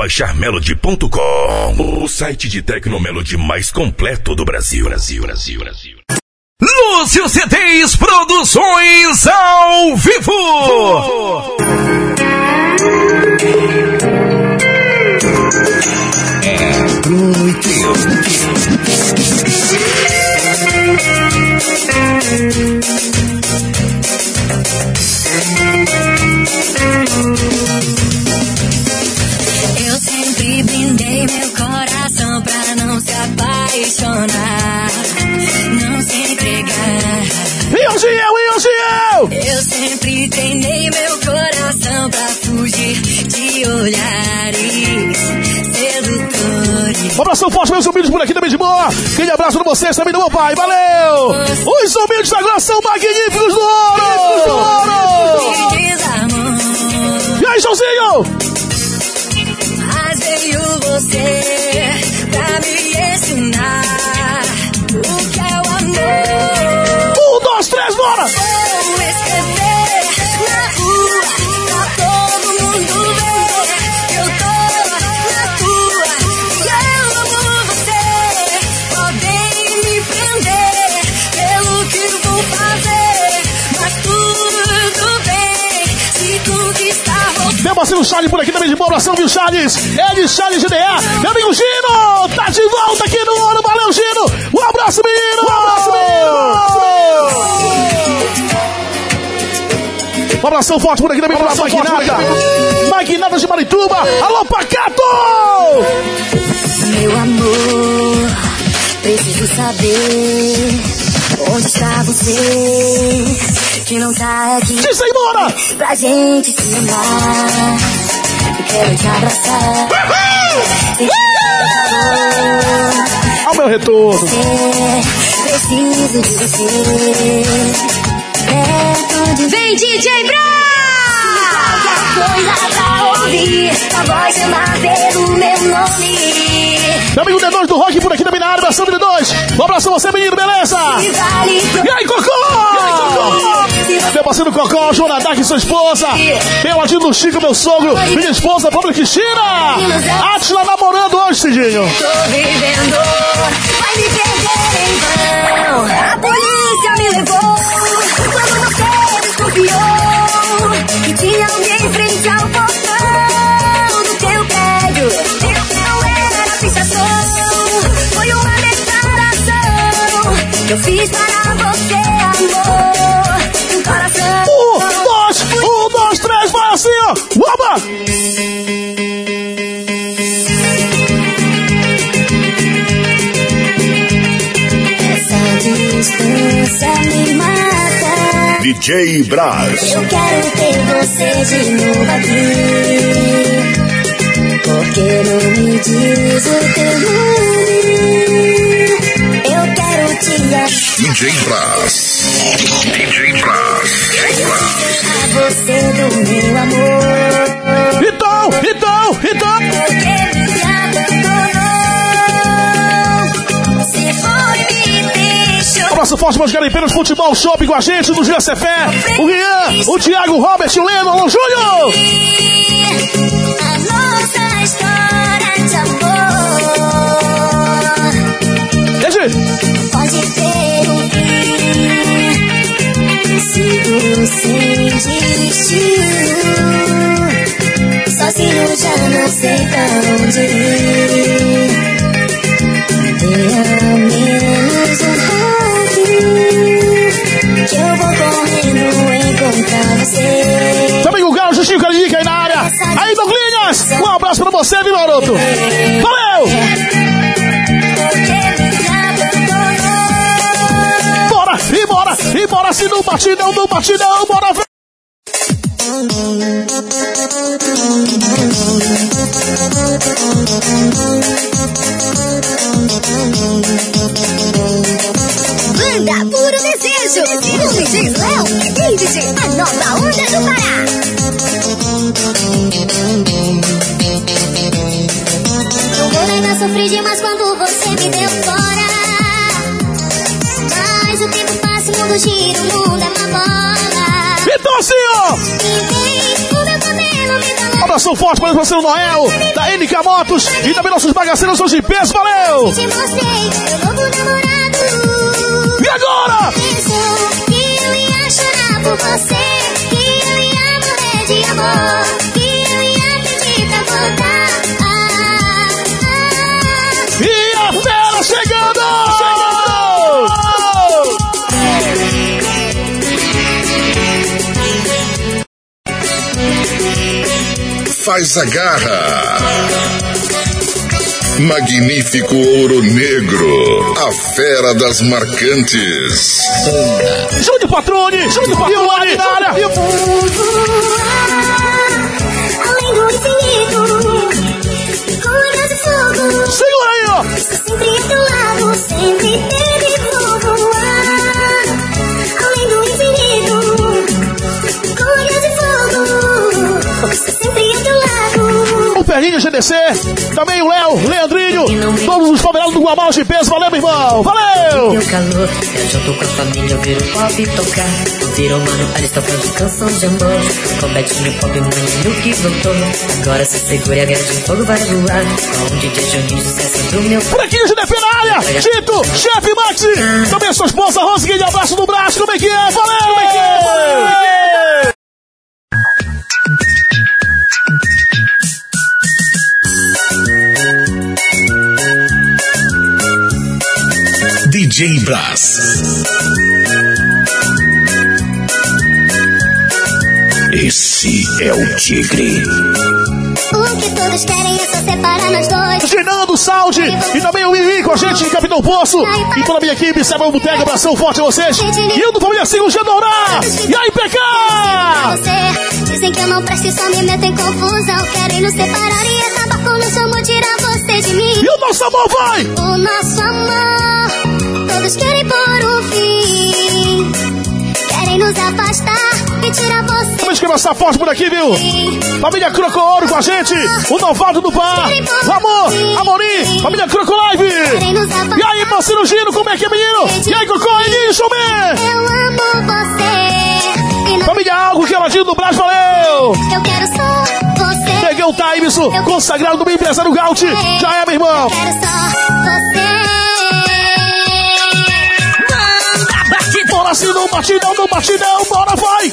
baixar melody.com, o site de Tecnomelody mais completo do Brasil. Brasil, Brasil, Brasil. Lúcio CDs Produções ao vivo. É Prometeu. Um abração forte, meus humildes por aqui também de boa. Aquele abraço pra vocês também do meu pai, valeu! Os humildes agora são magníficos do ouro! E aí, Joãozinho? mas veio você pra me parceiro Charles por aqui também de boa, abração, viu, Charles? Ele, Charles GDA, meu amigo Gino, tá de volta aqui no ouro, valeu, Gino! Um abraço, menino! Um abraço, menino! Um abração forte por aqui também pra Magnata. Magnata de Marituba. Alô, Pacato! Meu amor, preciso saber onde está você que não tá aqui Diz aí, bora! pra gente se amar. Eu quero te abraçar. Sentir calor. Ao meu retorno. Você, preciso de você. Perto de Vem, DJ Bra! coisa pra ouvir. A voz chamar pelo meu nome. Meu amigo D2 do Rock por aqui também na área, abração D2. Um abração você, menino, beleza? E vale pro E aí, Cocô? Meu parceiro Cocó, Jonadak e sua esposa. Meu Adino Chico, meu sogro. Minha esposa, Pablo Cristina. Atila namorando hoje, Cidinho. Tô vivendo, vai me perder em vão. A polícia me levou quando você desconfiou que eu fiz para você, amor. Um coração. Um, dois, um, dois, três, vai assim, ó. Oba! Essa distância me mata. DJ Braz. Eu quero ter você de novo aqui. Porque não me diz o teu nome. DJ Braz. DJ a você do meu amor. Então, então, então. Abraço forte, meus garimpeiros, futebol, shopping com a gente, do GCFé. O Rian, o Thiago, o Robert, o Leno, o Júnior. A nossa destino. Sozinho já não sei pra onde ir. Dê ao menos um pouquinho. Que eu vou correndo encontrar você. também o Galo, Justinho Carica aí na área. Aí, Douglinhas, um abraço pra você, viu, garoto? Valeu! E bora, e bora, se não partir não, não partir não, bora ver. Desejo. Com DJ Léo e DJ A Nova Onda do Pará. Não vou negar, sofri demais quando você me deu fora. Mas o tempo passa, o mundo gira, o mundo é uma bola. Então assim. E o meu cabelo me dá Abração forte para o parceiro Noel, da NK Motos e também nossos bagaceiros são de peso. Valeu! Te mostrei meu novo namorado. E agora? Pensou que eu ia chorar por você. Que eu ia morrer de amor. Que eu ia pedir pra voltar. Ah, ah. E a fera chegando! Faz a garra. Magnífico ouro negro. A fera das marcantes. Júnior Patrone! Júnior Patrone! na área! Além do infinito, com olhos de fogo. Segura aí, ó! Sempre ao teu lado, sempre teve lado. O Perrinho GDC, também o Léo, Leandrinho, todos os favelados do Guamal de peso. Valeu, meu irmão! Valeu! Meu calor, eu já tô com a família, eu viro pop tocar. Virou mano, eles tocando canção de amor. Com Betinho, pop, maninho que voltou. Agora se segura e a guerra de fogo vai voar. Com o DJ Juninho, sucesso do meu Franquinho GDP na área! Tito, chefe Maxi! Também sua esposa Rose, aquele abraço no braço, como é que é? Valeu! Como é que é? DJ Brás. Esse é o Tigre. O que todos querem é só separar nós dois. Girando Saúde e também o Iwi com a gente em Capitão Poço. E toda a minha equipe, Sabão Boteca, abração forte a vocês. E eu do Família o Gedorá. E aí, PK! Você dizem que eu não presto e só me meto em confusão. Querem nos separar e acabar com o nosso amor, tirar você de mim. E o nosso amor vai! O nosso amor, todos querem por um fim. Querem nos afastar e tirar você. Vamos que nossa forte por aqui, viu? Família Croco Ouro com a gente. O Novaldo do Par. O Amor, Amorim. Família Croco Live. E aí, parceiro Gino, como é que é, menino? E aí, Cocô, Elinho, man. Eu amo você. Família Algo, que é ladinho do Brás, valeu! eu quero só você. Peguei o Timeson, consagrado do meu empresário Gaut. Já é, meu irmão. Eu quero só você. Assim, no batidão, no batidão, bora, vai!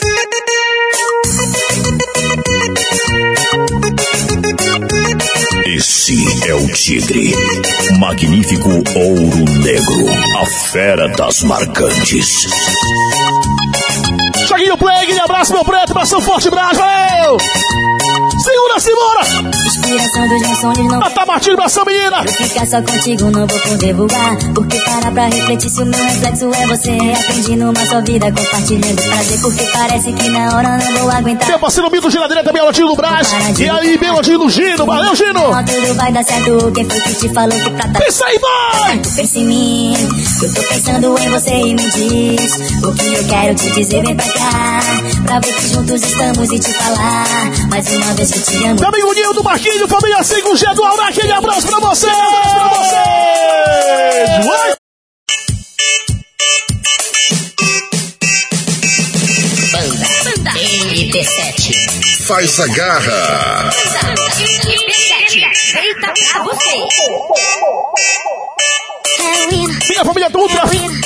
Esse é o Tigre. Magnífico ouro negro. A fera das marcantes. Chaguinho Play, aquele abraço, meu preto, abração forte, Brás, valeu! Segura, segura! Inspiração dos meus sonhos não Ah, tá batido, abração, menina! Ficar só contigo não vou poder voar Porque parar pra refletir se o meu reflexo é você Aprendi numa só vida compartilhando prazer. Porque parece que na hora não vou aguentar. Meu parceiro Mito Geladeira também, ladinho do Brás. E aí, bem ladinho do Gino, valeu, Gino! Tudo vai dar certo. Quem foi que te falou que pra dar Pensa aí, vai! Pensa em mim. Eu tô pensando em você e me diz O que eu quero te dizer, vem pra cá Pra ver que juntos estamos e te falar. Mais uma vez que te amo. Também o Nil do Família 5G do Aura, aquele abraço pra vocês! Pra vocês! Vai! Banda NT7 Faz a garra. Feita pra você. Minha família do Ultra,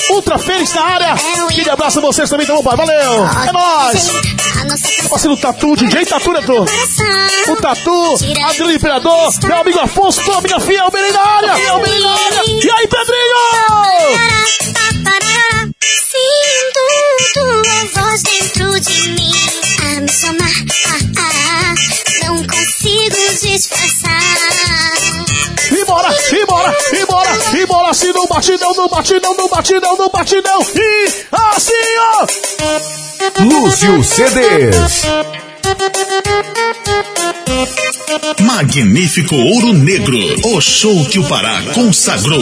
Ultra Fênix na área. Aquele abraço a vocês também, então, pai. Valeu! É nóis! Parceiro Tatu, DJ Tatu, né, tu? O Tatu, Adriano Imperador, meu amigo Afonso, tua amiga fiel, bem na área! E aí, Pedrinho! Sinto tua voz dentro de mim a me chamar. Ah, ah, não consigo disfarçar. E bora, e bora, e bora, e bora assim no batidão, no batidão, no batidão, no batidão. E assim, ó! Lúcio CDs. Magnífico ouro negro. O show que o Pará consagrou.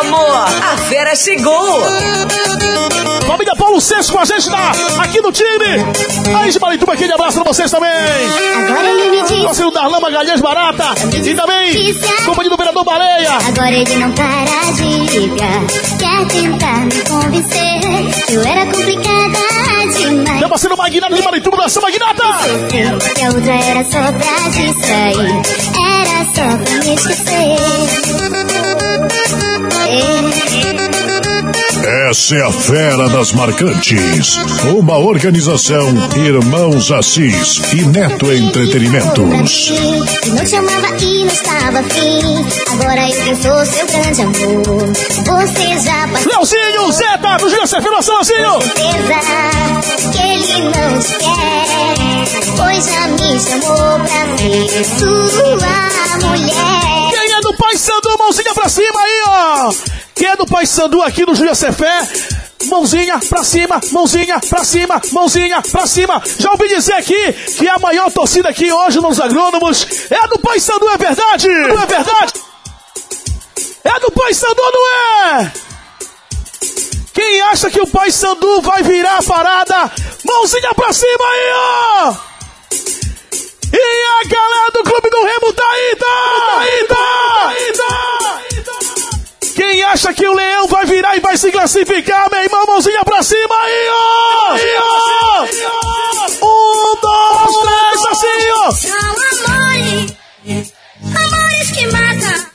Amor, a fera chegou! Família Paulo Sexto com a gente na, aqui no time. Aí, de Marituba, aquele abraço pra vocês também. Agora ele me diz. Parceiro da Lama Galhães Barata. E também, companhia do vereador Baleia. Agora ele não para de ligar. Quer tentar me convencer eu era complicada demais. Meu parceiro Magnata de Marituba, dança Magnata! Que a outra era só pra distrair. Era só pra me esquecer. Essa é a Fera das Marcantes. Uma organização Irmãos Assis e Neto Entretenimentos. Que não te amava e não estava afim. Agora eu que sou seu grande amor. Você já passou. Leozinho, Zeta, do Gil Cefiro, Leozinho! certeza que ele não te quer. Pois já me chamou pra ser sua mulher. Pai Sandu, mãozinha pra cima aí, ó! Quem é do Pai Sandu aqui no Júlia Cefé? Mãozinha pra cima, mãozinha pra cima, mãozinha pra cima. Já ouvi dizer aqui que a maior torcida aqui hoje nos agrônomos é do Pai Sandu, é verdade? Não é verdade? É do Pai Sandu, não é? Quem acha que o Pai Sandu vai virar a parada? Mãozinha pra cima aí, ó! E a galera do Clube do Remo tá aí, tá? aí, tá? Quem acha que o Leão vai virar e vai se classificar, meu irmão, mãozinha pra cima aí, ó! Aí, ó! Um, dois, três, assim, ó! São amores, amores que matam,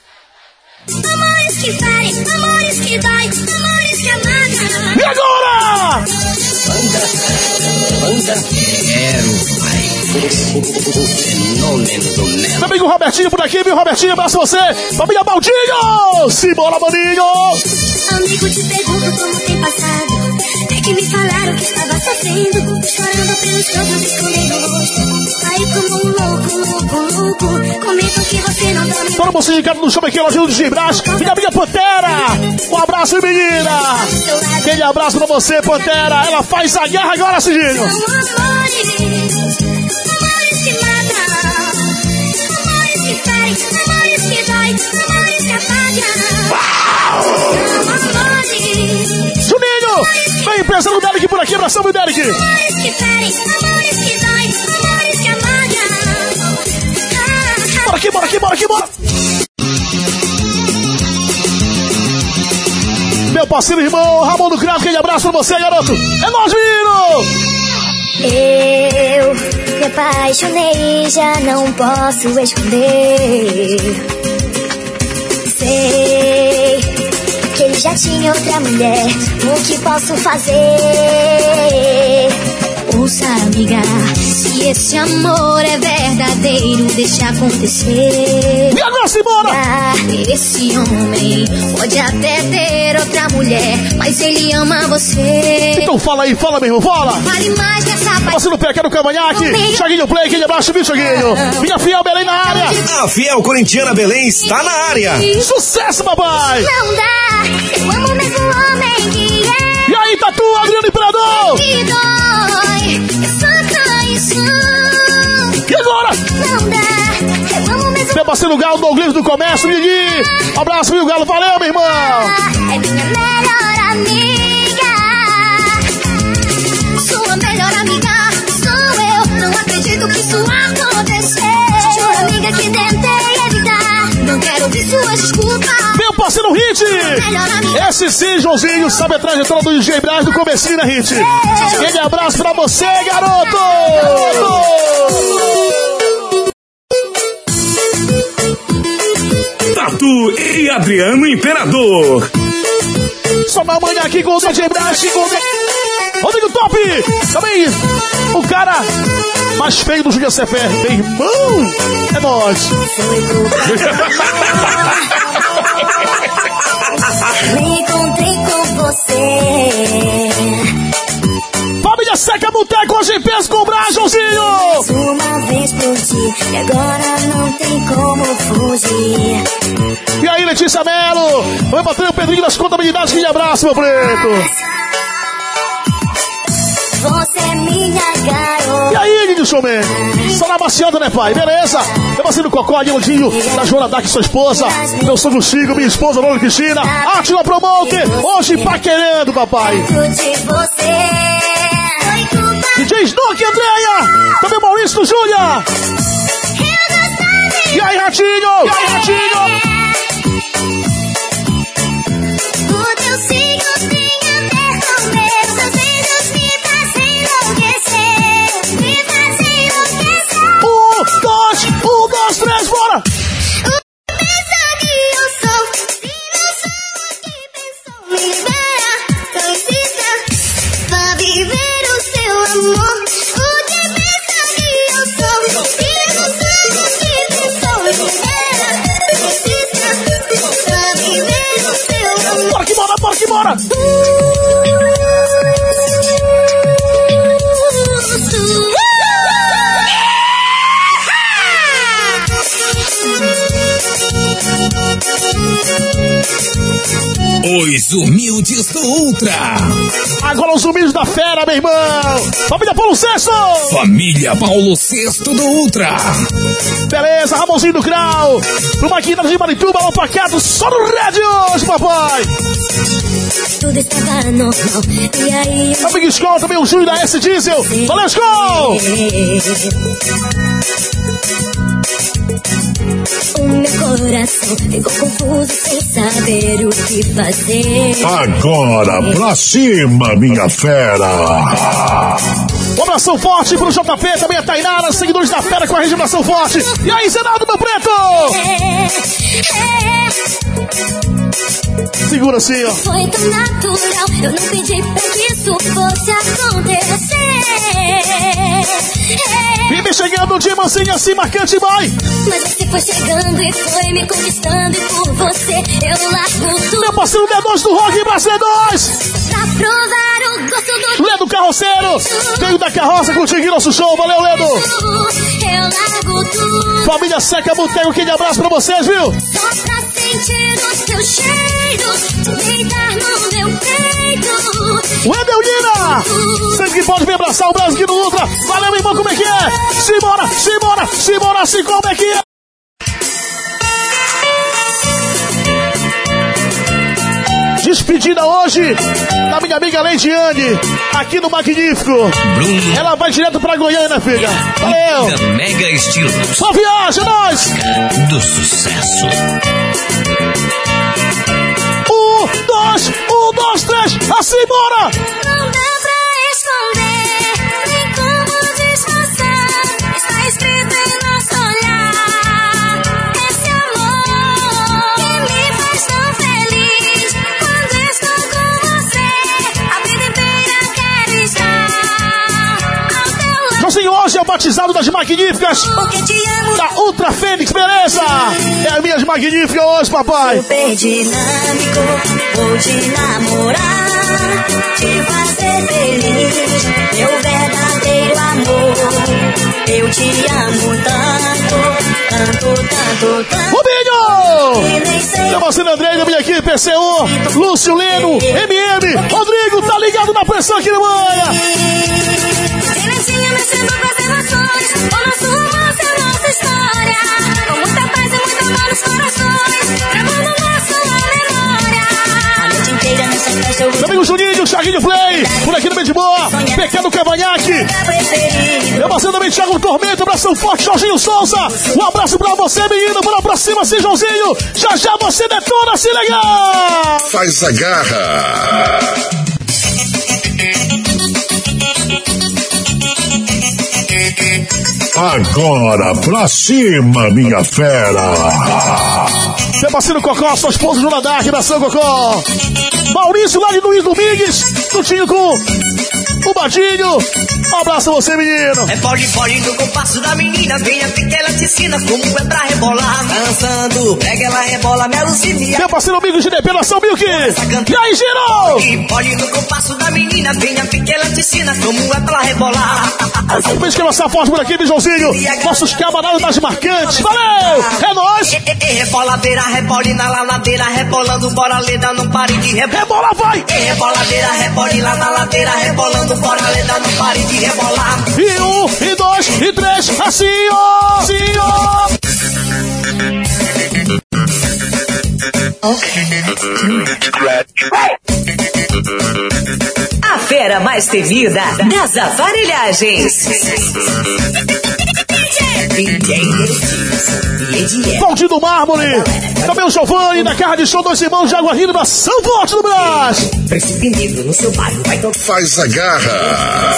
amores que ferem, amores que dói, amores que amagam. E agora? Meu amigo Robertinho por aqui, viu, Robertinho? Abraço você! Família Baldinho! Simbora, maninho! Amigo, te pergunto como tem passado. É que me falaram que estava sofrendo, chorando pelos cantos, escondendo o rosto. Aí como um louco, louco, louco, comentam que você não dorme. Todo mundo ligado no show aqui, Lojinho de Gibras. Minha minha Pantera! Um abraço, menina! Aquele abraço pra você, Pantera! Ela faz a guerra agora, Cidinho! São amores Juninho! Vem pensando no Derek por aqui, abração, meu Derek! amores que ferem, amores que amores que Bora aqui, bora aqui, bora aqui, bora! Meu parceiro irmão, Ramon do Cravo, aquele abraço pra você, garoto! É nóis, menino! Eu me apaixonei, já não posso esconder. Sei que ele já tinha outra mulher. O que posso fazer? Ouça, amiga, se esse amor é verdadeiro, deixa acontecer. E agora, Simona! Ah, Esse homem pode até ter outra mulher, mas ele ama você. Então fala aí, fala, meu irmão, fala! Vale mais que essa Você no pé, quero cavanhaque! Chaguinho Play, aquele abraço, viu, Chaguinho? Minha fiel Belém na área! A fiel corintiana Belém está na área. Sucesso, papai! Não dá, eu amo mesmo o mesmo Meu parceiro Galo, Douglas do Comércio, Migui! Abraço, viu, Galo? Valeu, meu irmão! é minha melhor amiga. Sua melhor amiga sou eu. Não acredito que isso aconteceu. Sua amiga que tentei evitar. Não quero ouvir suas desculpas. Meu parceiro Hit! Esse sim, Joãozinho, sabe a trajetória do DJ Braz do comecinho, né, Hit? Aquele abraço pra você, garoto! Tatu e Adriano Imperador. Só na manhã aqui com o DJ Braz, com o Rodrigo Top! Também o cara mais feio do Júlia Cefé. Meu irmão! É nóis! Me encontrei com você. Família Seca Boteco, hoje em peso com o Braz, E agora não tem como fugir. E aí, Letícia Melo? Vai bater o Pedrinho das contabilidades, aquele abraço, meu preto! Você é minha garota. E aí, Nino Showman? Só na baciada, né, pai? Beleza? Eu passei no Cocó, Nildinho, da Joana Dark, sua esposa. Meu sogro Chico, minha esposa, Lola Cristina. Atila Promoter, hoje paquerando, papai. DJ Snook, Andréia. Também Maurício Júlia. Ratinho? Humildes do Ultra. Agora os humildes da fera, meu irmão! Família Paulo Sexto! Família Paulo Sexto do Ultra. Beleza, Ramonzinho do Grau! Pro Maquina de Marituba, alô paquete, só no Red hoje, papai! Tudo estava normal. E aí eu Amigo Skol, também o Júlio da S Diesel! Valeu, Skol! Meu coração ficou confuso sem saber o que fazer. Agora pra cima, minha fera. Um abração forte pro JP, também a Tainara, seguidores da fera com a regeneração forte! E aí, Zenaldo, meu preto! É, é, Segura assim, ó! foi tão natural. Eu não pedi pra que isso fosse acontecer. Chegando de mansinho assim, marcante, boy! mas você foi chegando e foi me conquistando. E por você eu largo tudo Meu parceiro D2 do Rock Brasil 2! pra provar o gosto do Ledo Carroceiro! Veio da carroça contigo nosso show, valeu, Ledo! Eu largo tudo Família Seca Boteco, aquele abraço pra vocês, viu? só pra sentir o seu cheiro. Deitar no meu peito. Wendel Lina! Sempre que pode me abraçar o Brasil aqui no Ultra. Valeu, meu irmão, como é que é? Simbora, simbora, simbora, assim como é que é? Despedida hoje da minha amiga Leidiane, aqui no Magnífico. Bruno Ela vai direto pra Goiânia, filha. Valeu! Mega Estilos Só viagem, é nós! do sucesso. Dois, um, dois, três, assim, bora! Não dá pra esconder, hoje é o batizado das magníficas da Ultra Fênix, beleza? É a minhas magníficas hoje, papai. Super dinâmico, vou te namorar, te fazer feliz, meu verdadeiro amor. Eu te amo tanto, tanto, tanto, tanto. Rubinho! Meu parceiro André, da minha equipe, PCU, Lúcio Leno, MM, Rodrigo, tá ligado na pressão aqui na manhã? Silencinho mexendo com Meu amigo Juninho, Chaguinho Play, por aqui no boa, Pequeno Cavanhaque, meu parceiro também Thiago Tormento, abração forte, Jorginho Souza, um abraço pra você, menino, bora pra cima, assim, Joãozinho, já já você detona, assim, legal! Faz a garra. Agora pra cima, minha fera. Parceiro Cocó, sua esposa Juna Dark, nação Cocó. Maurício lá de Luiz Domingues, juntinho com o Badinho. Um abraço a você, menino. É pode, pode no compasso da menina. Venha que ela te ensina como é pra rebolar. Dançando, pega ela, rebola, me alucinia. Meu parceiro amigo de Depilação Milk. E aí, girou? E pode no compasso da menina. Venha que ela te ensina como é pra rebolar. Vem que lançar forte por aqui, Bijãozinho. Nossos camaradas das marcantes. Valeu! É nóis! E, e, e, reboladeira, rebolina lá na beira, rebolando, bora leda, não pare de rebolar. Rebola, vai! E reboladeira, rebolina na ladeira, rebolando, bora leda, não pare de rebolar. E um, e dois, e três, assim, ó! Assim, ó! A fera mais temida das aparelhagens. Valdir do Mármore. Também o Giovanni, da Carra de Show, dois irmãos de Água Rindo, da São Forte do Brás. Príncipe negro no seu bairro vai tocar. Faz a garra.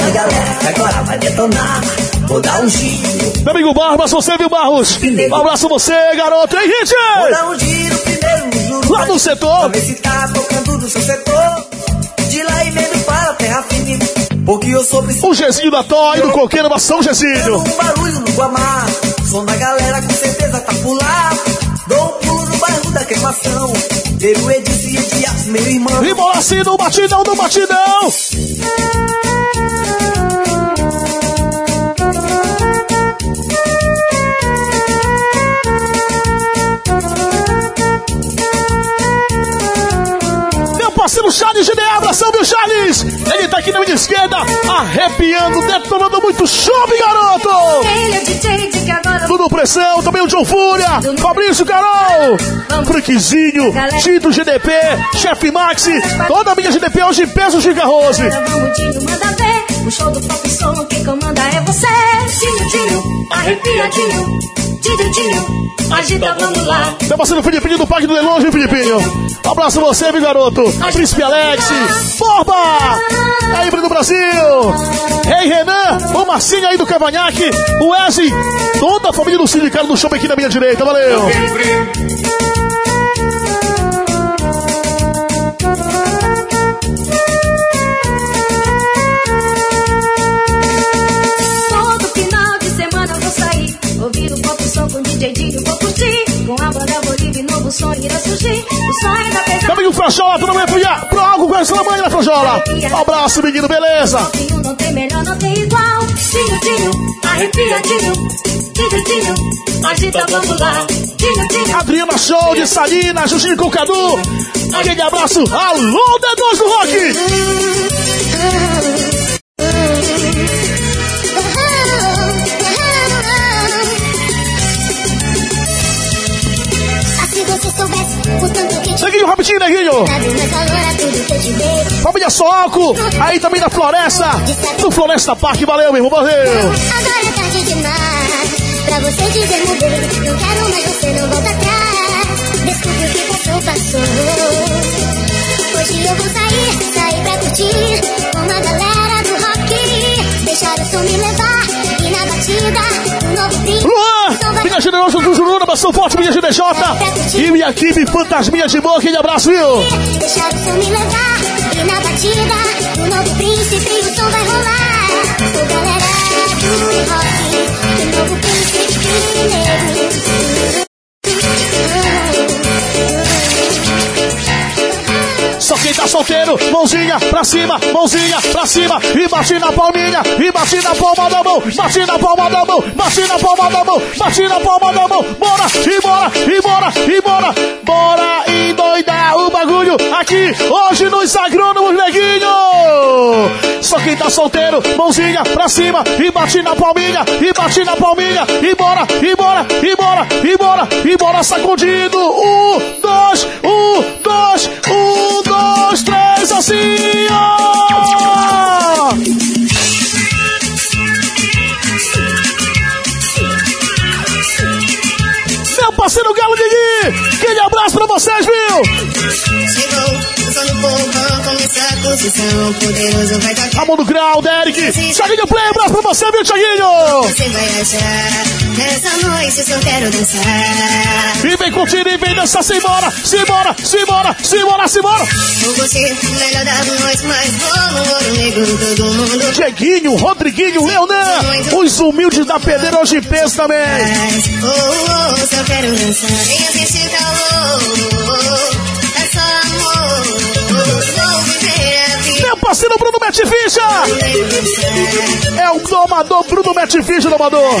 A galera que agora vai detonar. Vou dar um giro. Meu amigo Barbas, você viu, Barros? Um abraço a você, garoto. Hein, Vou gente? dar um giro primeiro no juro. Lá no setor. Pra ver se tá tocando no seu setor. De lá e mesmo para a terra firme. Porque eu sou O Gezinho da Toy, do Coqueiro, da São Gezinho. Um barulho no Guamá. Som da galera com certeza tá por lá. Dou um pulo no bairro da queimação. Primeiro Edilson e Edias, meu irmão. E bola assim no batidão, no batidão. Meu parceiro Charles GD, abração, meu Charles! Ele tá aqui na minha esquerda, arrepiando, detonando muito chove, garoto! É de Tudo pressão, também o John Fúria, Fabrício Carol, Franquizinho, Tito GDP, Chefe Maxi, toda a minha GDP hoje em peso Giga Rose. O show do pop solo, quem comanda é você. Dinho, Dinho, arrepia, Dinho, agita, vamos lá. Meu parceiro Filipinho do Parque do Delonge, Filipinho. Um abraço a você, meu garoto. Príncipe Alex, Borba! Aí, do Brasil. Rei Renan, o Marcinho aí do Cavanhaque, o Wesley, toda a família do sindicato do show aqui na minha direita, valeu. Também o Frajola, toda manhã fui pro algo com essa mãe da Frajola. Um abraço, menino, beleza? Dinho não tem melhor, não tem igual. Dinho, Dinho, arrepia, Dinho. Dinho, Dinho, agita, vamos lá. Dinho, Dinho. Adriana Show de Salina, Justinho com Cadu. Aquele abraço, alô, D2 do Rock. Te dei. Família Soco, aí também na Floresta, no Floresta Parque, valeu, meu irmão, valeu. Agora é tarde demais pra você dizer mudei. Não quero mais você, não volta atrás. Desculpe o que passou, passou. Hoje eu vou sair, sair pra curtir com a galera do rock. Deixar o som me levar e na batida um novo brilho. Generosa do Juruna, abração forte, minha GDJ. E minha equipe Fantasminha de Boa, aquele abraço, viu? Deixar o som me levar e na batida um novo príncipe o som vai rolar. Sou galera do rock, o novo príncipe, príncipe negro. Tá solteiro, mãozinha pra cima, mãozinha pra cima, e bate na palminha, e bate na palma da mão, bate na palma da mão, bate na palma da mão, bate na palma da mão, bora, e bora, e bora, e bora, bora endoidar o bagulho aqui, hoje nos agrônomos, neguinho! Só quem tá solteiro, mãozinha pra cima, e bate na palminha, e bate na palminha, e bora, e bora, e bora, e bora, e bora sacudindo, um, dois, um, dois, um, dois, três, assim, ó! Meu parceiro Galo Didi, aquele abraço pra vocês, viu? A. Ramon do Grau, Derek, Thiaguinho Play, abraço pra você, viu, Thiaguinho? Você vai achar, nessa noite eu só quero dançar. E vem curtir e vem dançar, simbora, simbora, simbora, simbora, simbora! Com você, melhor da noite, mas vamos, ouro negro, todo mundo Dieguinho, Rodriguinho, Leonan, os humildes da pedreira hoje peso também. Oh, oh, oh, só quero dançar. Venha sentir calor, parceiro Bruno Mete Ficha, é o domador Bruno Mete Ficha, domador.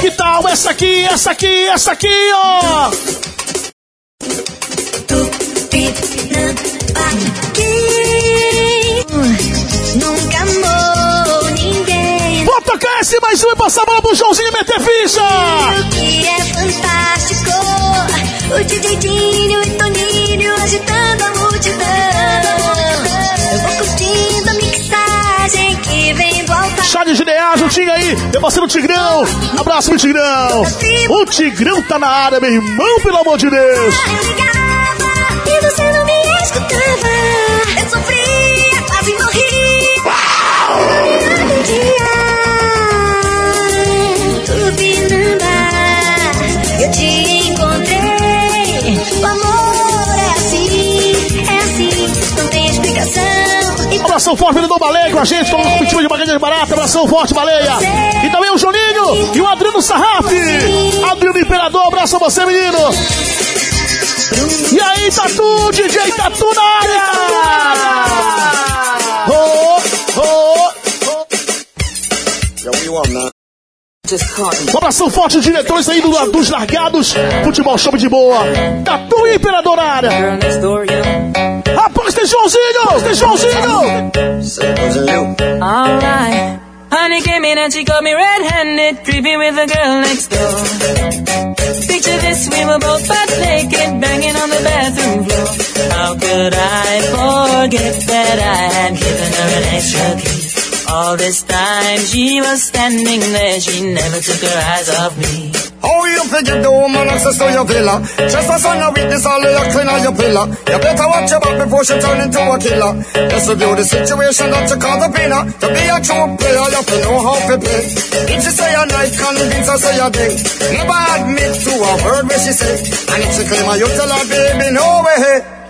Que tal essa aqui, essa aqui, essa aqui, ó? Nunca esse mais um e passar a bola pro Joãozinho meter ficha. O que é fantástico. O DJ Dinho e Toninho agitando a multidão. Eu vou curtindo a mixagem que vem do altar. Charles GDA, juntinho aí, meu parceiro Tigrão. Abraço pro Tigrão. O Tigrão tá na área, meu irmão, pelo amor de Deus. Abração forte, Vendedor Baleia com a gente, todo mundo time de de Barata. Abração forte, Baleia. E também o Juninho e o Adriano Sarraf. Adriano Imperador, abraço a você, menino. E aí, Tatu, DJ Tatu na área! Oh, oh, um abração forte, diretores aí do, dos largados. Futebol show de boa. Tatu e Imperador na área. Alright. Honey came in and she got me red-handed, with girl next door. Picture this, we were both butt naked, banging on the bathroom floor. How could I forget that I had given her an extra key? All this time she was standing there, she never took her eyes off me. Oh, how you figure the woman access to your villa? Just a son of witness all of your clean on your pillar. You better watch your back before she turn into a killer. Let's review the situation that you call the winner. To be a true player, you have to know how to play. If she say a night, convince her say a day. Never admit to a word where she say. And if she claim her, you tell her, baby, no way.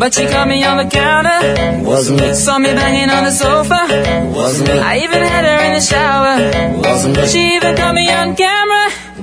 But she caught me on the counter. Wasn't me. Saw me banging on the sofa. Wasn't me. I even had her in the shower. Wasn't me. She even caught me on camera.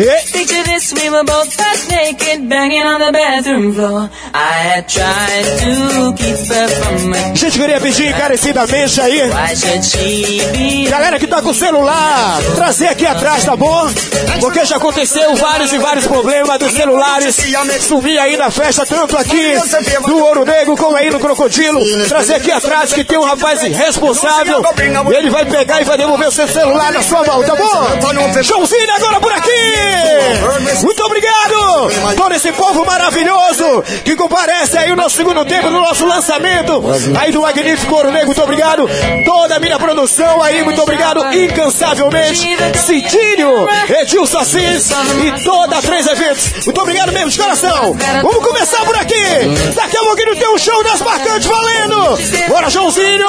Picture this, we were both butt naked, banging on the bathroom floor. I had tried to keep her from my... Gente, queria pedir encarecidamente aí, galera que tá com o celular, trazer aqui atrás, tá bom? Porque já aconteceu vários e vários problemas dos celulares sumir aí na festa, tanto aqui no Ouro Negro como aí no Crocodilo. Trazer aqui atrás que tem um rapaz irresponsável, ele vai pegar e vai devolver o seu celular na sua mão, tá bom? Showzinho agora por aqui! Muito obrigado! Todo esse povo maravilhoso que comparece aí no nosso segundo tempo do nosso lançamento aí do Magnífico Ouro Negro, muito obrigado! Toda a minha produção aí, muito obrigado incansavelmente! Cidinho, Edilson Assis e toda a Três Eventos, muito obrigado mesmo de coração! Vamos começar por aqui! Daqui a pouquinho tem um show das marcantes valendo! Bora, Joãozinho!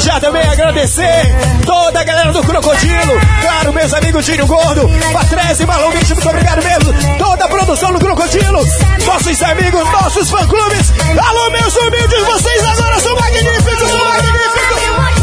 Já também agradecer toda a galera do Crocodilo, claro, meus amigos Gino Gordo, Patrese, Marlon Bicho, muito obrigado mesmo, toda a produção do Crocodilo, nossos amigos, nossos fã-clubes, alô, meus humildes, vocês agora são magníficos, são magníficos!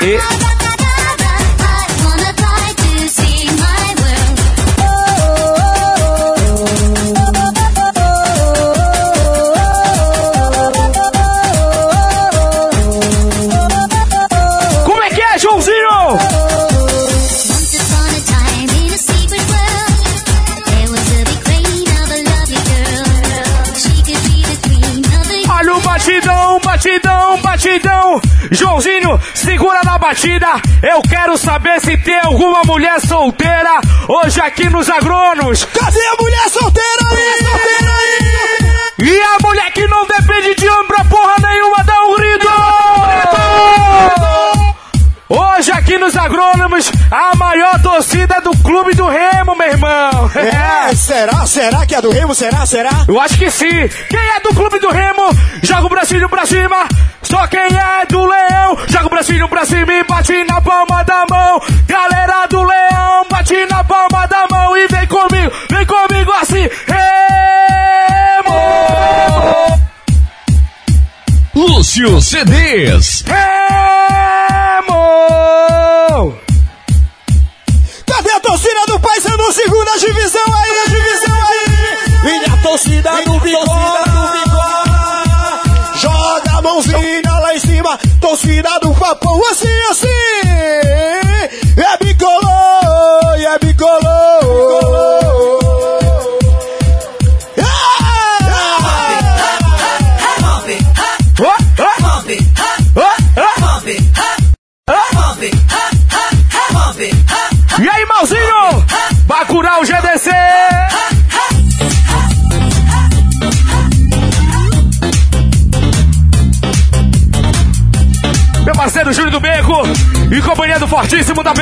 E, batida. Eu quero saber se tem alguma mulher solteira hoje aqui nos agrônomos. Cadê a mulher solteira aí? Solteira aí? E a mulher que não depende de homem pra porra nenhuma, dá um grito! Hoje aqui nos agrônomos, a maior torcida do clube do Remo, meu irmão. É, será? Será que é do Remo? Será? Será? Eu acho que sim. Quem é do clube do Remo, joga o bracinho pra cima. Só quem é do Leão, joga o bracinho pra cima e bate na palma da mão. Galera do Leão, bate na palma da mão e vem comigo, vem comigo assim. Remo! Lúcio CDs. Remo! Cadê a torcida do Paysandu, segunda divisão aí? Divisão aí? Minha torcida do bigode. Cima, torcida do papão, assim, assim. É Fortíssimo da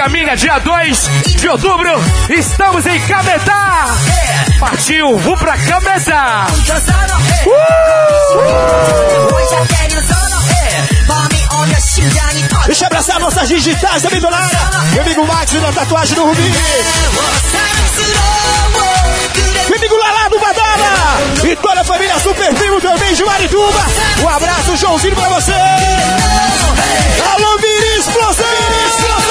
Caminha, dia 2 de outubro, estamos em Cametá! Partiu, vou pra Cametá! Uh! Deixa eu abraçar nossas digitais amigo do Lara! Meu amigo Max na tatuagem do Rubi! Meu amigo Lala do Badala! E toda a família Super Primo também de Marituba! Um abraço, Joãozinho pra você! Alô, Viri Explosão!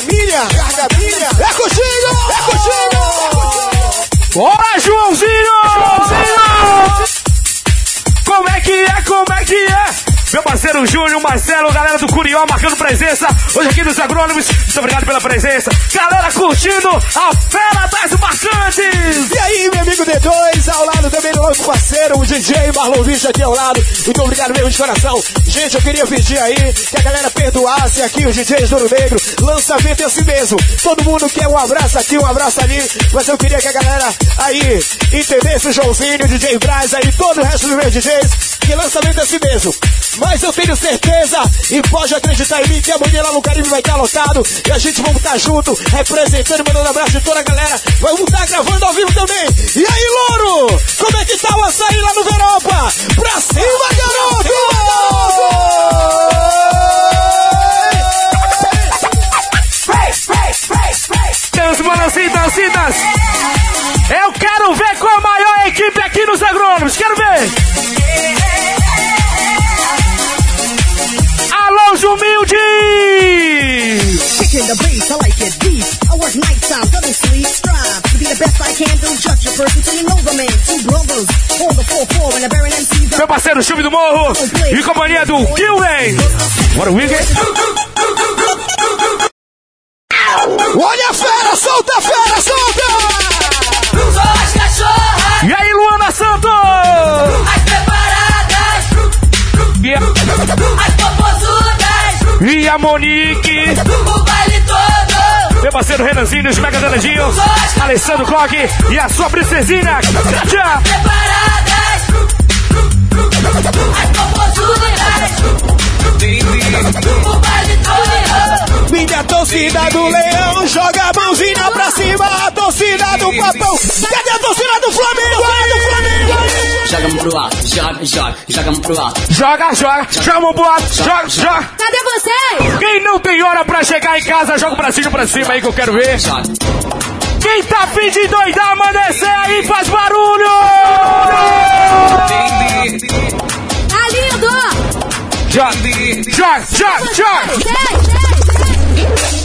Gargamilha, Gargamilha. É contigo, é contigo. Bora, Joãozinho! Como é que é? Como é que é? Meu parceiro Júnior, Marcelo, galera do Curió marcando presença. Hoje aqui nos agrônomos. Muito obrigado pela presença. Galera curtindo a fera das marcantes. E aí, meu amigo D2, ao lado também do nosso parceiro, o DJ Marlon Vicha aqui ao lado. Muito obrigado mesmo de coração. Gente, eu queria pedir aí que a galera perdoasse aqui os DJs do Ouro Negro. Lançamento é assim mesmo. Todo mundo quer um abraço aqui, um abraço ali. Mas eu queria que a galera aí entendesse o Joãozinho, o DJ Braz aí, todo o resto dos meus DJs, que lançamento é assim mesmo. Mas eu tenho certeza e pode acreditar em mim que amanhã lá no Caribe vai estar lotado e a gente vamos estar junto, representando, mandando abraço de toda a galera. Vamos estar gravando ao vivo também. E aí, Louro? Como é que tá o açaí lá no Veropa? Pra cima, garoto! Meus manancitas, citas. Eu quero ver com a maior equipe aqui nos agrônomos. Quero ver. Alô, Humilde! Kicking the bass, I like it deep. I work night time, doesn't sleep. Strive to be the best I can do. Just your person, so you know the man. Two brothers, hold the 4-4 and the Baron MC's Meu parceiro Chube do Morro e companhia do Killen. Bora, Wigger. Olha a fera, solta a fera, solta! as cachorras, E aí, Luana Santos? as preparadas, E a, as e a Monique? o baile todo. Meu parceiro Renanzinho, os Mega Danadinhos, Alessandro Clog e a sua princesinha, Kátia. Minha torcida do leão joga a mãozinha pra cima, a torcida do papão. Cadê a torcida do Flamengo? Do Flamengo? Joga a mão pro alto, joga, joga, joga a mão pro alto. Joga, joga, joga a mão pro alto, joga, joga. Cadê vocês? Quem não tem hora pra chegar em casa, joga o bracinho pra cima aí que eu quero ver. Quem tá afim de doidar, amanhecer aí, faz barulho! Tá lindo! Joga, joga, joga, joga!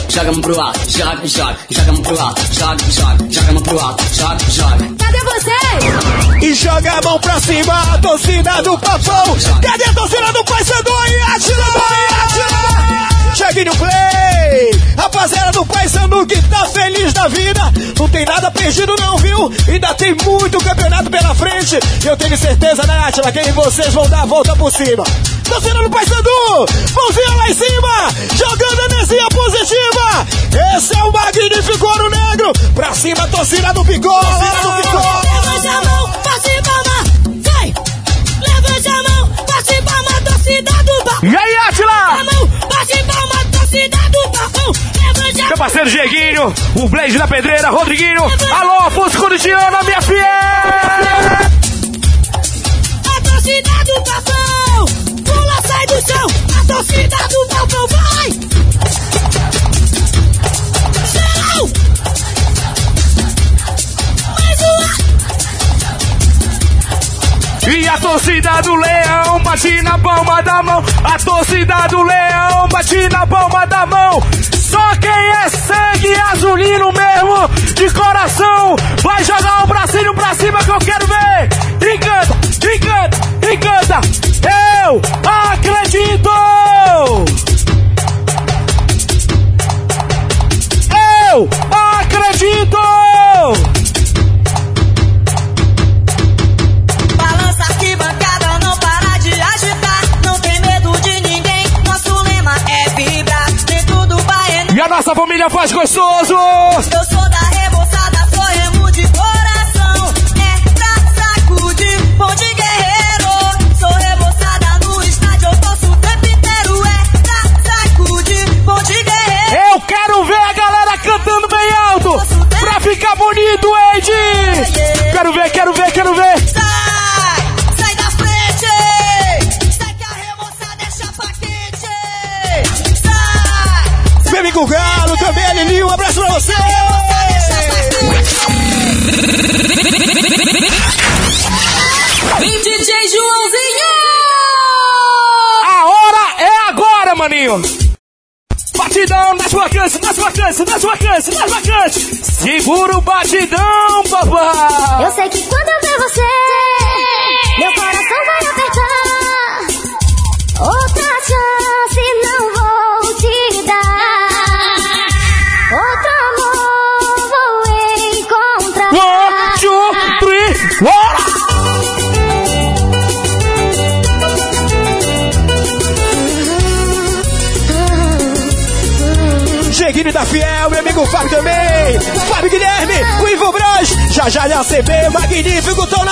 Joga a mão pro alto, joga, joga, joga a mão pro alto, joga, joga, joga a mão pro alto, joga, joga. Cadê vocês? E joga a mão pra cima, a torcida do papão. Cadê a torcida do Paysandu? E atira, e atira! Cheguinho Play! Rapaziada do Paysandu que tá feliz da vida. Não tem nada perdido não, viu? Ainda tem muito campeonato pela frente. Eu tenho certeza, né, Atila, que vocês vão dar a volta por cima. Torcida do Paysandu! Mãozinha lá em cima! Jogando energia positiva! Esse é o magnífico Ouro Negro! Pra cima, torcida do Picô! Torcida do Picô! Torcida do papão! E aí, Atila? Mão, passe palma, torcida do! Levante a Meu parceiro Dieguinho, o Blaze da Pedreira, Rodriguinho. Alô, Afonso Corintiano, minha fiel! A torcida do papão! Pula, sai do chão! A torcida do papão vai! Chão! Mais uma! E a torcida do leão bate na palma da mão. A torcida do leão bate na palma da mão. Só quem é sangue azulino mesmo, de coração, vai jogar o bracinho pra cima que eu quero ver. E canta, e. Eu acredito! Eu acredito! Bahia. E a nossa família faz gostoso! Eu sou da rebolsada, sou remo de coração. É pra sacudir, bom de guerreiro. Sou rebolsada no estádio, eu torço o tempo inteiro. É pra sacudir, bom de guerreiro. Eu quero ver a galera cantando bem alto pra ficar bonito, Ed! Quero ver, quero ver, quero ver! Amigo Galo, também a Lili, um abraço pra você! Vem DJ Joãozinho! A hora é agora, maninho! Batidão nas vacantes, nas vacantes, nas vacantes, nas vacantes! Segura o batidão, papai! Eu sei que quando eu ver você, meu coração Amigo Fábio também! Fábio Guilherme, o Ivo Braz, já já lhe ACB, magnífico, tô! Se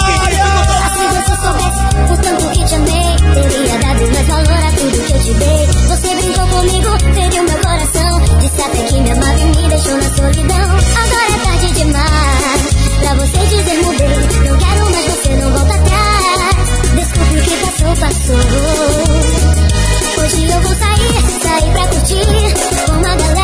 você soubesse o tanto que te amei, teria dado mais valor a tudo que eu te dei. Você brincou comigo, feriu meu coração. Disse até que me amava e me deixou na solidão. Agora é tarde demais pra você dizer mudei. Não quero mais você, não volta atrás. Desculpe o que passou, passou. Hoje eu vou sair, sair pra curtir com a galera.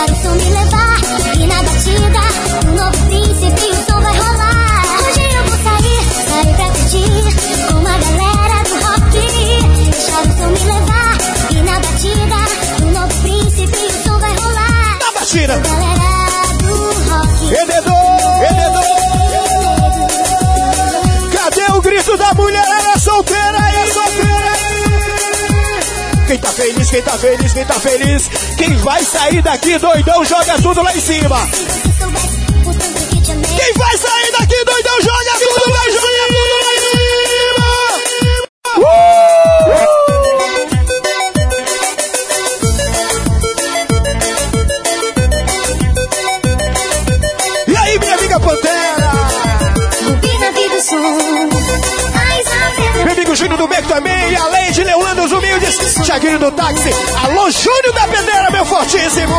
Deixar o som me levar e na batida, um novo príncipe o som vai rolar. Hoje eu vou sair, sair pra curtir com a galera do rock. Deixar o som me levar e na batida, um novo príncipe o som vai rolar. Na batida! tá feliz, quem tá feliz, quem tá feliz. Quem vai sair daqui doidão, joga tudo lá em cima. Quem vai sair daqui doidão, joga tudo lá em cima. Uh! uh! Meu amigo Júnior do Beco também, e Ale de Leolando os Humildes, Tiaguinho do Táxi. Alô, Júnior da Pedreira, meu fortíssimo.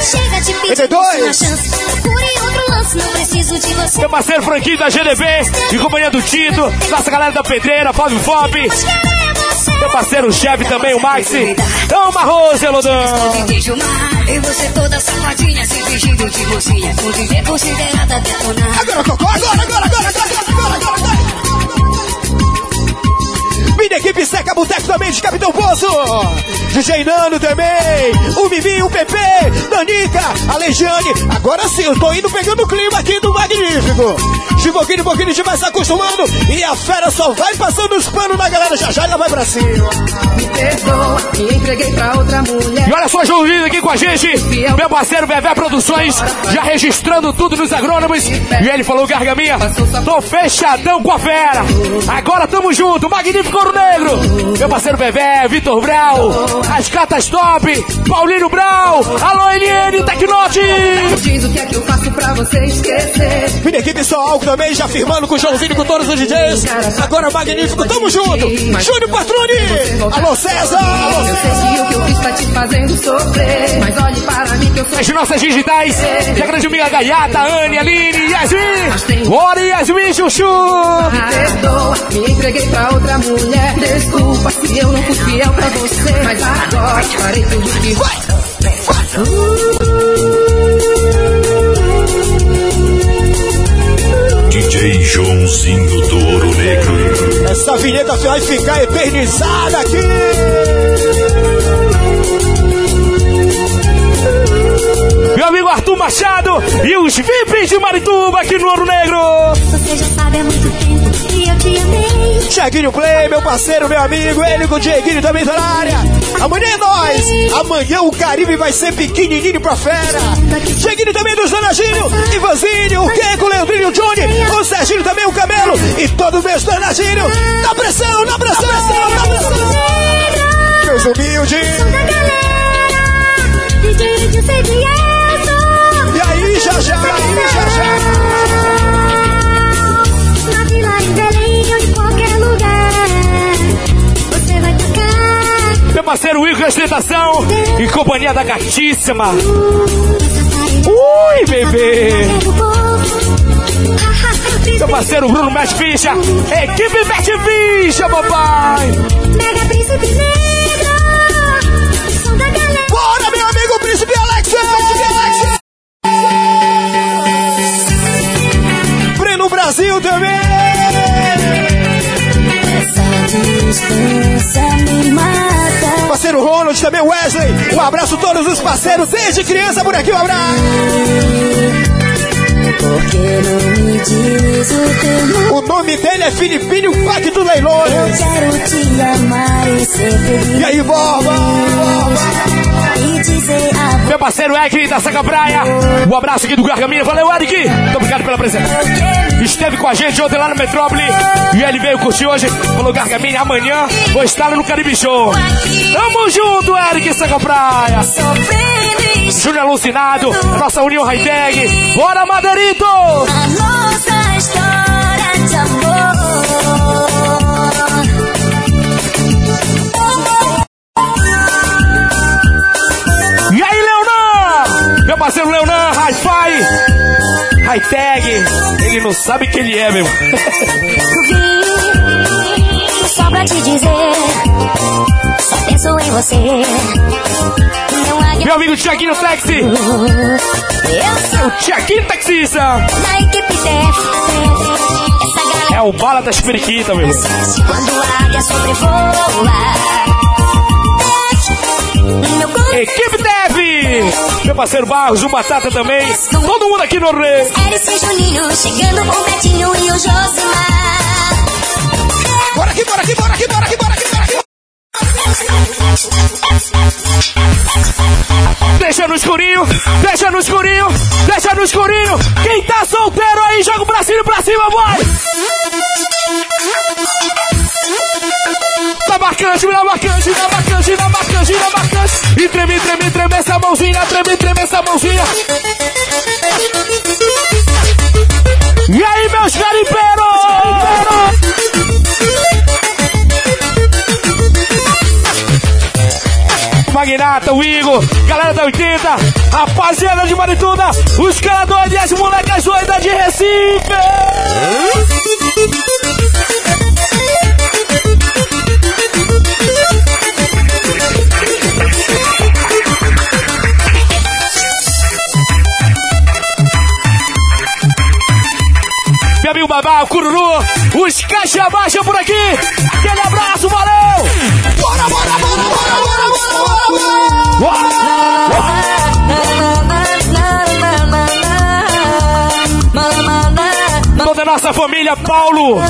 Chega de pedir 82. uma chance. Procure outro lance, não preciso de você. Meu parceiro Franquinho da GDB, de companhia do Tito, nossa galera da Pedreira, Fábio Fop. Meu parceiro chefe também, o Maxi. Toma, Rose, Elodão. E você toda safadinha, se fingindo de mocinha. Com DJ considerada detonada. Agora, Cocó, agora, agora, agora, agora, agora, agora, agora. Minha equipe seca boteco também de Capitão Poço. DJ Nano também. O Mimi, o Pepe, Danica, a Legiane. Agora sim, eu tô indo pegando o clima aqui do Magnífico. De pouquinho em pouquinho a gente vai se acostumando. E a fera só vai passando os panos na galera. Já já ela vai pra cima. Me perdoa, me entreguei pra outra mulher. E olha só, João Lino aqui com a gente. Meu parceiro Vevé Produções, já registrando tudo nos agrônomos. E ele falou, Gargaminha, tô fechadão com a fera. Agora tamo junto, Magnífico Ouro Negro. Meu parceiro Vevé, Vitor Brau, as Catas Top, Paulinho Brau, Alô NN Tecnote. Diz o que é que eu faço pra você esquecer. Minha equipe só algo também, já firmando com o Joãozinho, com todos os DJs. Agora Magnífico, tamo junto. Júnior Patrone. Alô César. Eu fiz tá. As nossas digitais, da grande amiga Gaiata, Anne, Aline, Yasmin. Bora Yasmin, Chuchu. Me perdoa, me entreguei pra outra mulher. Desculpa se eu não fui fiel pra você. Mas agora farei tudo que vai. DJ Joãozinho do Ouro Negro. Essa vinheta vai ficar eternizada aqui. Meu amigo Arthur Machado e os VIPs de Marituba aqui no Ouro Negro. Você já sabe há muito tempo Tiaguinho Play, meu parceiro, meu amigo, ele com o Dieguinho também tá na área. Amanhã é nós. Amanhã o Caribe vai ser pequenininho pra fera. Dieguinho também dos Danadinho, Ivanzinho, o Keco, o Leandrinho, o Johnny, o Serginho também, o Camelo e todo o meus Danadinho. Na pressão, na pressão, na pressão. Meus humildes. Sei que eu sou. E aí, já já, aí, já já. Meu parceiro Will Ostentação e companhia da gatíssima. Ui, bebê. Meu parceiro Bruno Match Ficha, equipe Match Ficha, papai. Mega Príncipe Negro. Som da galera. Bora, meu amigo Príncipe Alex! Príncipe Alex! Breno Brasil também! Também Wesley. Um abraço a todos os parceiros, desde criança por aqui, um abraço. O nome? O nome dele é Filipinho Pac do Eu Leilões. quero te amar e ser. E aí, Borba? Meu parceiro Eric da Saca Praia. Um abraço aqui do Gargamina. Valeu, Eric. Muito obrigado pela presença. Esteve com a gente ontem lá no Metrópole. E ele veio curtir hoje. Falou Gargamina, amanhã vou estar no Caribe Show. Tamo junto, Eric Saca Praia. sofrendo Júnior Alucinado, nossa União Hightech. Bora, Madeirito! a nossa história de amor. E aí, Leonan? Meu parceiro Leonan, Hi-Fi, Hightech. Ele não sabe quem ele é, meu. Vim só pra te dizer. Só penso em você. Meu amigo Tiaguinho Taxi. Eu sou O Tiaguinho Taxista. da equipe DF. É o bala das periquitas, meu. Quando a sobrevoa. Equipe Dev! Meu parceiro Barros, o Batata também. Todo mundo aqui no Rei. Hélice Juninho, chegando com o Betinho e o Josimar. Bora aqui, bora aqui, bora aqui, bora aqui, bora aqui, bora aqui. Deixa no escurinho, deixa no escurinho, deixa no escurinho. Quem tá solteiro aí, joga o bracinho pra cima, vai! Tá marcante, na marcante, na marcante, na marcante, na marcante. E treme, treme, treme essa mãozinha, treme, treme essa mãozinha. Magnata, o Igor, galera da 80, rapaziada de Marituda, os caras e as molecas doidas de Recife. Meu amigo Babá, o Cururu, os caixa baixa por aqui. Aquele abraço, valeu! Bora, bora, bora, bora, bora, bora, bora! Toda a nossa família, Paulo.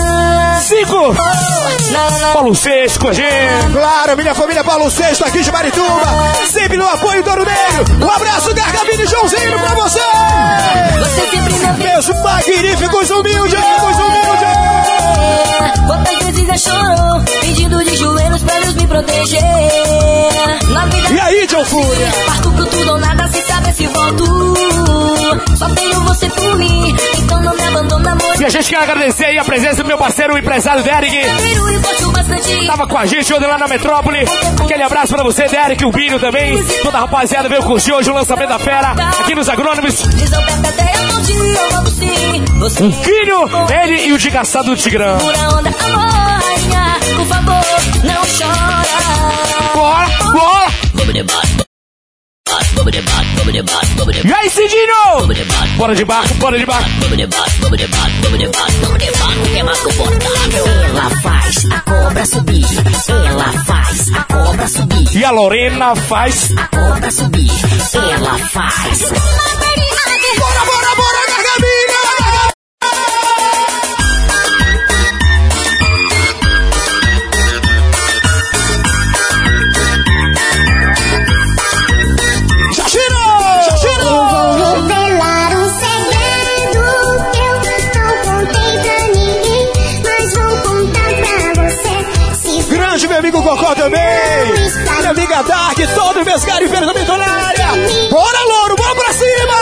Cinco. Paulo Sexto com a gente. Claro, minha família Paulo Sexto aqui de Marituba, sempre no apoio do Ouro Negro. Um abraço, Gargabini e Joãozinho pra você! Meus magníficos humildes, humildes! Quantas vezes já chorou, pedindo de joelhos pra Deus me proteger. Na vida E aí, John Fúria? Parto pro tudo ou nada sem saber se volto. Só tenho você por mim, então não me abandona, amor. E a gente quer agradecer aí a presença do meu parceiro, o empresário Derek. Tava com a gente ontem lá na Metrópole. Aquele abraço pra você, Derek, o Binho também. Toda a rapaziada veio curtir hoje o lançamento da fera aqui nos agrônomos. Filho, ele e o desgraçado do Tigrão. pura onda, amor, rainha. Por favor, não chora. Bora, bora! E aí, Cidinho? Bora de barco, bora de barco. Ela faz a cobra subir. Ela faz a cobra subir. E a Lorena faz. A cobra subir. Ela faz. Também! Minha amiga Dark, todo meus garimpeiros também estão na área! Bora, louro, bora pra cima!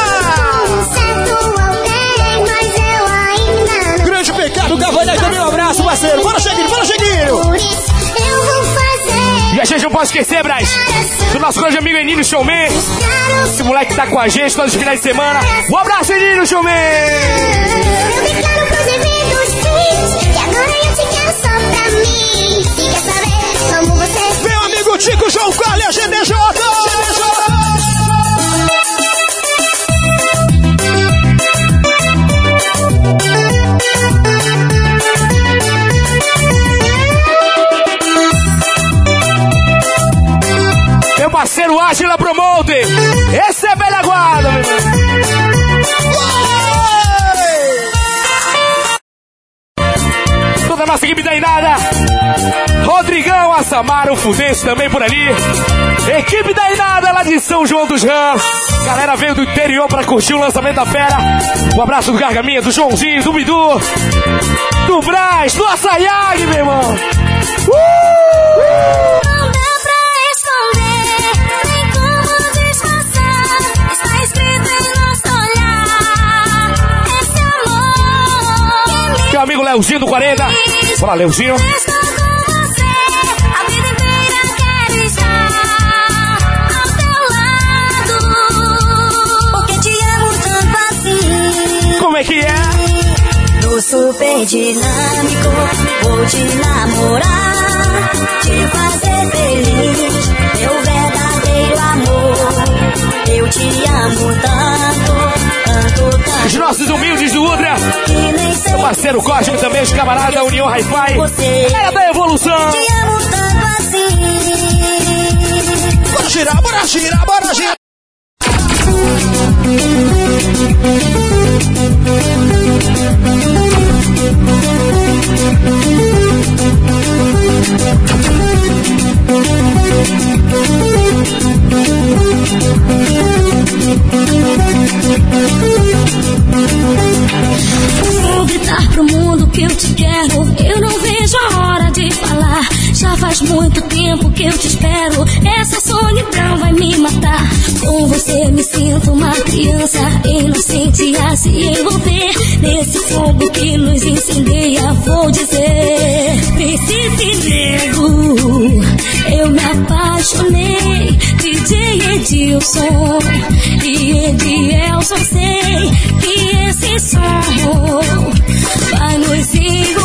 um certo alguém, mas eu ainda não. Grande pecado, Cavalhais também um abraço, parceiro! Bora, Cheguinho, bora, Cheguinho! Por isso eu vou fazer. E a gente não pode esquecer, Braz, do nosso grande amigo Enino Showman. Esse moleque tá com a gente todos os finais de semana. Um abraço, Enino Showman! Eu declaro pros eventos sim, que agora eu te quero só pra mim. Se quer como você Meu amigo Tico João Calha, GDJ! Meu parceiro Ágila Promoter. Esse é velha guarda, meu irmão. Toda a nossa equipe da Inada. Rodrigão, a Samara, o Fudense também por ali. Equipe da Inada lá de São João dos Rãs. Galera veio do interior pra curtir o lançamento da fera. Um abraço do Gargaminha, do Joãozinho, do Bidu, do Braz, do Açaiag, meu irmão. Uh! Meu amigo Leozinho do 40. Bora, Leozinho. É que é? No super dinâmico, vou te namorar, te fazer feliz, meu verdadeiro amor. Eu te amo tanto, tanto, tanto. Os nossos humildes do Udra. Meu parceiro Cosme também, os camaradas da União Hi-Fi. Galera da Evolução. Te amo tanto assim. Bora girar, bora girar, bora girar! Vou gritar pro mundo que eu te quero. Já faz muito tempo que eu te espero. Essa solidão vai me matar. Com você me sinto uma criança inocente a se envolver. Nesse fogo que nos incendeia, vou dizer: Príncipe negro, eu me apaixonei. Te som. E Edielson sei que esse som vai nos envolver.